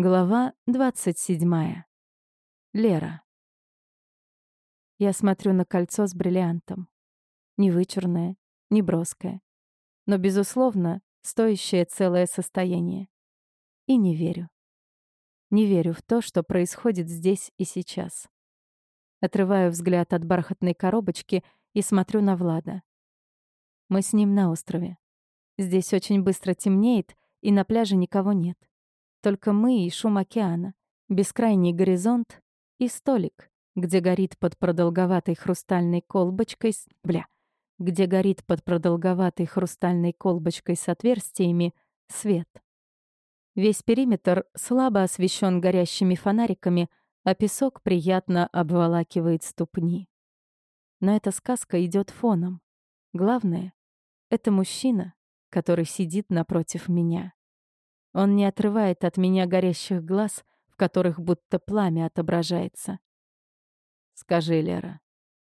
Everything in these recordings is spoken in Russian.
Глава 27. Лера. Я смотрю на кольцо с бриллиантом. Не вычурное, не броское. Но, безусловно, стоящее целое состояние. И не верю. Не верю в то, что происходит здесь и сейчас. Отрываю взгляд от бархатной коробочки и смотрю на Влада. Мы с ним на острове. Здесь очень быстро темнеет, и на пляже никого нет. Только мы и шум океана, бескрайний горизонт и столик, где горит под продолговатой хрустальной колбочкой с... Бля. Где горит под продолговатой хрустальной колбочкой с отверстиями свет. Весь периметр слабо освещен горящими фонариками, а песок приятно обволакивает ступни. Но эта сказка идет фоном. Главное — это мужчина, который сидит напротив меня. Он не отрывает от меня горящих глаз, в которых будто пламя отображается. «Скажи, Лера,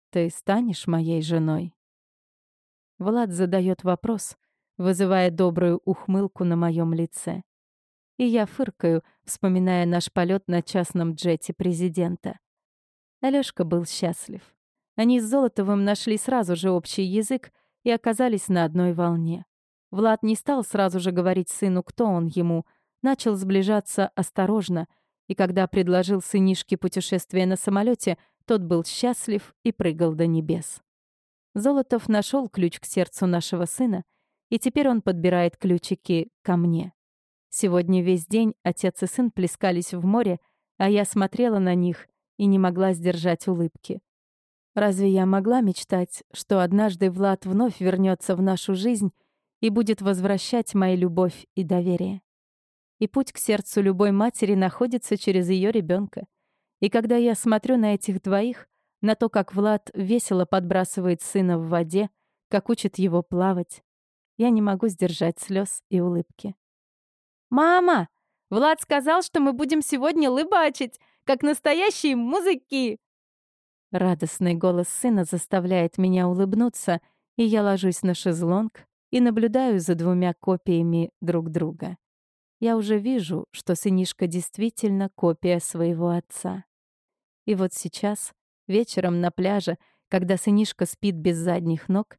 ты станешь моей женой?» Влад задает вопрос, вызывая добрую ухмылку на моем лице. И я фыркаю, вспоминая наш полет на частном джете президента. Алёшка был счастлив. Они с Золотовым нашли сразу же общий язык и оказались на одной волне. Влад не стал сразу же говорить сыну, кто он ему, начал сближаться осторожно, и когда предложил сынишке путешествие на самолете, тот был счастлив и прыгал до небес. Золотов нашел ключ к сердцу нашего сына, и теперь он подбирает ключики ко мне. Сегодня весь день отец и сын плескались в море, а я смотрела на них и не могла сдержать улыбки. Разве я могла мечтать, что однажды Влад вновь вернется в нашу жизнь и будет возвращать мои любовь и доверие. И путь к сердцу любой матери находится через ее ребенка. И когда я смотрю на этих двоих, на то, как Влад весело подбрасывает сына в воде, как учит его плавать, я не могу сдержать слез и улыбки. «Мама! Влад сказал, что мы будем сегодня лыбачить, как настоящие музыки!» Радостный голос сына заставляет меня улыбнуться, и я ложусь на шезлонг, и наблюдаю за двумя копиями друг друга. Я уже вижу, что сынишка действительно копия своего отца. И вот сейчас, вечером на пляже, когда сынишка спит без задних ног,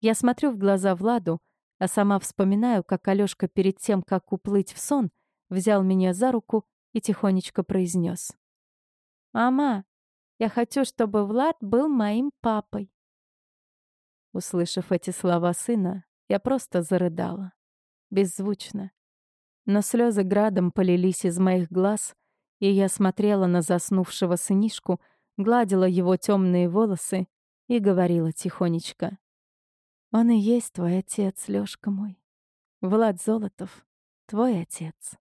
я смотрю в глаза Владу, а сама вспоминаю, как Алёшка перед тем, как уплыть в сон, взял меня за руку и тихонечко произнес: «Мама, я хочу, чтобы Влад был моим папой». Услышав эти слова сына, я просто зарыдала. Беззвучно. Но слезы градом полились из моих глаз, и я смотрела на заснувшего сынишку, гладила его темные волосы и говорила тихонечко. «Он и есть твой отец, Лёшка мой. Влад Золотов, твой отец».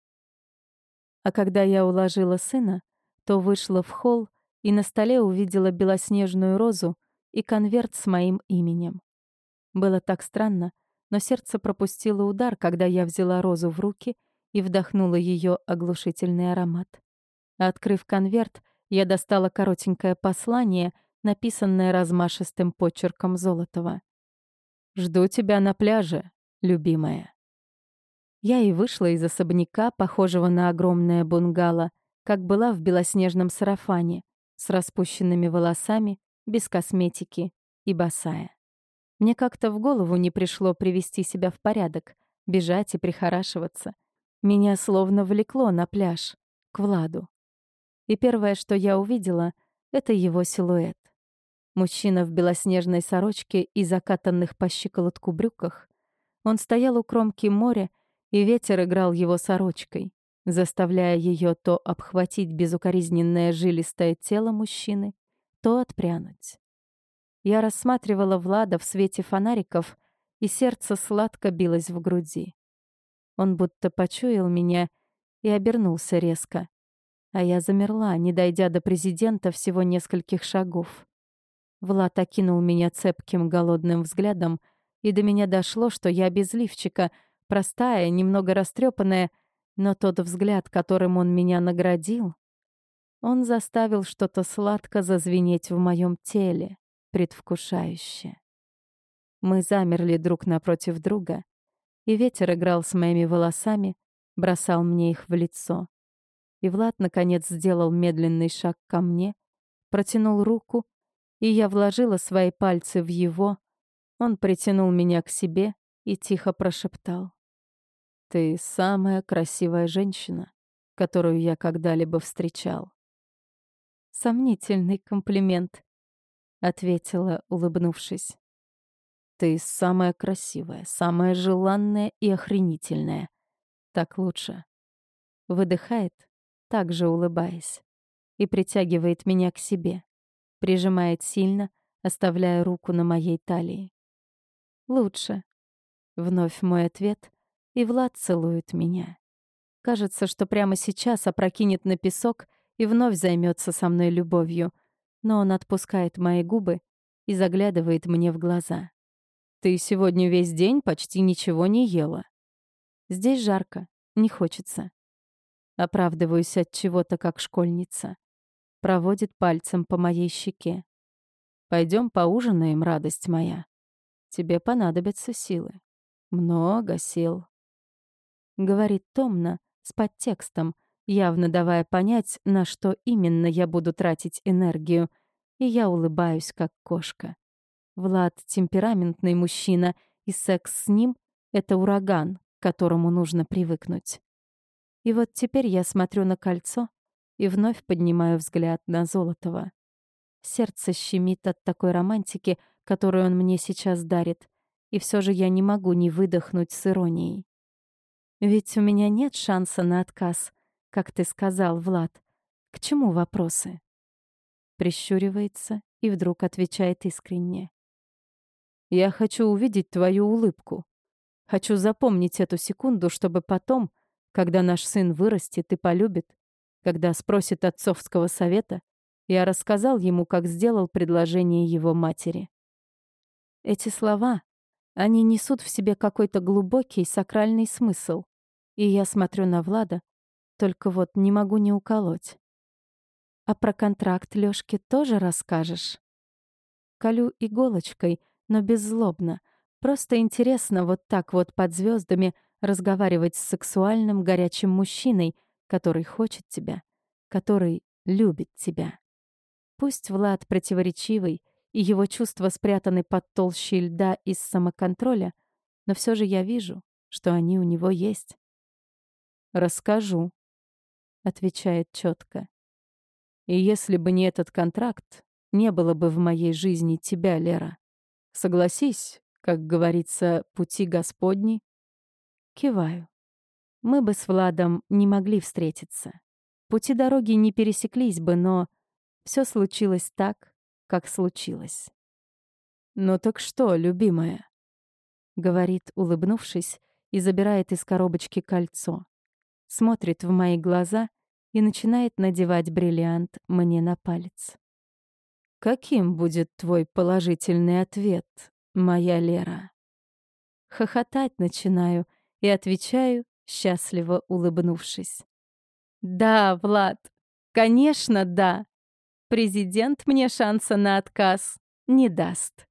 А когда я уложила сына, то вышла в холл и на столе увидела белоснежную розу и конверт с моим именем. Было так странно, но сердце пропустило удар, когда я взяла розу в руки и вдохнула ее оглушительный аромат. Открыв конверт, я достала коротенькое послание, написанное размашистым почерком Золотова. «Жду тебя на пляже, любимая». Я и вышла из особняка, похожего на огромное бунгало, как была в белоснежном сарафане, с распущенными волосами, без косметики и босая. Мне как-то в голову не пришло привести себя в порядок, бежать и прихорашиваться. Меня словно влекло на пляж, к Владу. И первое, что я увидела, это его силуэт. Мужчина в белоснежной сорочке и закатанных по щиколотку брюках. Он стоял у кромки моря, и ветер играл его сорочкой, заставляя ее то обхватить безукоризненное жилистое тело мужчины, то отпрянуть. Я рассматривала Влада в свете фонариков, и сердце сладко билось в груди. Он будто почуял меня и обернулся резко. А я замерла, не дойдя до президента всего нескольких шагов. Влад окинул меня цепким голодным взглядом, и до меня дошло, что я без лифчика, простая, немного растрепанная, но тот взгляд, которым он меня наградил, он заставил что-то сладко зазвенеть в моем теле предвкушающе. Мы замерли друг напротив друга, и ветер играл с моими волосами, бросал мне их в лицо. И Влад, наконец, сделал медленный шаг ко мне, протянул руку, и я вложила свои пальцы в его. Он притянул меня к себе и тихо прошептал. «Ты самая красивая женщина, которую я когда-либо встречал». «Сомнительный комплимент», — ответила, улыбнувшись. «Ты самая красивая, самая желанная и охренительная. Так лучше». Выдыхает, также улыбаясь, и притягивает меня к себе, прижимает сильно, оставляя руку на моей талии. «Лучше». Вновь мой ответ, и Влад целует меня. Кажется, что прямо сейчас опрокинет на песок и вновь займется со мной любовью, но он отпускает мои губы и заглядывает мне в глаза. «Ты сегодня весь день почти ничего не ела». «Здесь жарко, не хочется». Оправдываюсь от чего-то, как школьница. Проводит пальцем по моей щеке. Пойдем поужинаем, радость моя. Тебе понадобятся силы. Много сил. Говорит томно, с подтекстом, явно давая понять, на что именно я буду тратить энергию, и я улыбаюсь, как кошка. Влад — темпераментный мужчина, и секс с ним — это ураган, к которому нужно привыкнуть. И вот теперь я смотрю на кольцо и вновь поднимаю взгляд на Золотого. Сердце щемит от такой романтики, которую он мне сейчас дарит, и все же я не могу не выдохнуть с иронией. Ведь у меня нет шанса на отказ, как ты сказал, Влад. К чему вопросы? Прищуривается и вдруг отвечает искренне. Я хочу увидеть твою улыбку. Хочу запомнить эту секунду, чтобы потом, когда наш сын вырастет и полюбит, когда спросит отцовского совета, я рассказал ему, как сделал предложение его матери. Эти слова, они несут в себе какой-то глубокий сакральный смысл. И я смотрю на Влада, только вот не могу не уколоть. А про контракт Лёшке тоже расскажешь? Колю иголочкой, но беззлобно. Просто интересно вот так вот под звездами разговаривать с сексуальным горячим мужчиной, который хочет тебя, который любит тебя. Пусть Влад противоречивый, и его чувства спрятаны под толщей льда из самоконтроля, но все же я вижу, что они у него есть. «Расскажу», — отвечает четко. «И если бы не этот контракт, не было бы в моей жизни тебя, Лера. Согласись, как говорится, пути Господни». Киваю. Мы бы с Владом не могли встретиться. Пути дороги не пересеклись бы, но все случилось так, как случилось. «Ну так что, любимая?» — говорит, улыбнувшись, и забирает из коробочки кольцо. Смотрит в мои глаза и начинает надевать бриллиант мне на палец. «Каким будет твой положительный ответ, моя Лера?» Хохотать начинаю и отвечаю, счастливо улыбнувшись. «Да, Влад, конечно, да!» Президент мне шанса на отказ не даст.